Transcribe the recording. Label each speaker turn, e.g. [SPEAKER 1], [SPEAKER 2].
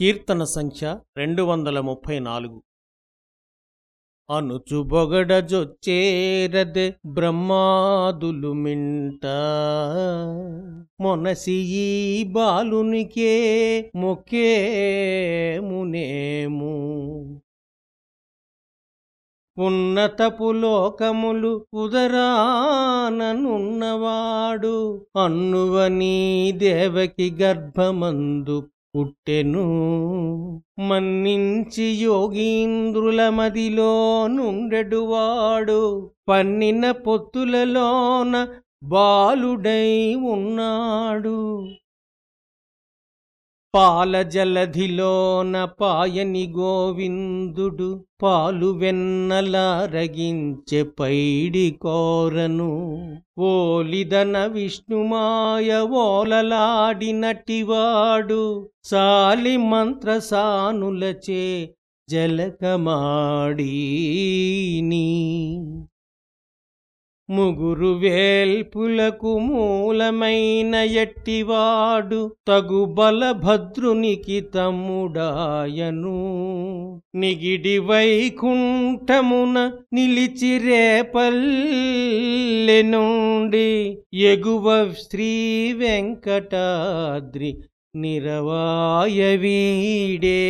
[SPEAKER 1] కీర్తన సంఖ్య రెండు వందల ముప్పై నాలుగు అనుచుబొగడజొచ్చేరదె బ్రహ్మాదులు మింట. మొనసి ఈ బాలునికే మొక్కేమునేము ఉన్నతపు లోకములు ఉదరాననున్నవాడు. అన్నువని దేవకి గర్భమందు పుట్టెను మన్నించి యోగీంద్రుల మదిలో నుండెడువాడు పన్నిన పొత్తులలోన బాలుడై ఉన్నాడు. పాల జలధిలోన పాయని గోవిందుడు పాలు వెన్నల రగించె పైడి కోరను. ఓలిదన విష్ణుమాయ ఓలలాడినటివాడు సాలి మంత్రసానులచే జలకమాడీని. ముగురు వేల్పులకు మూలమైన ఎట్టివాడు తగు బలభద్రునికి తమ్ముడాయను నిగిడి వైకుంఠమున నిలిచిరేపల్లె నుండి ఎగువ శ్రీ వెంకటాద్రి నిరవాయ వీడే.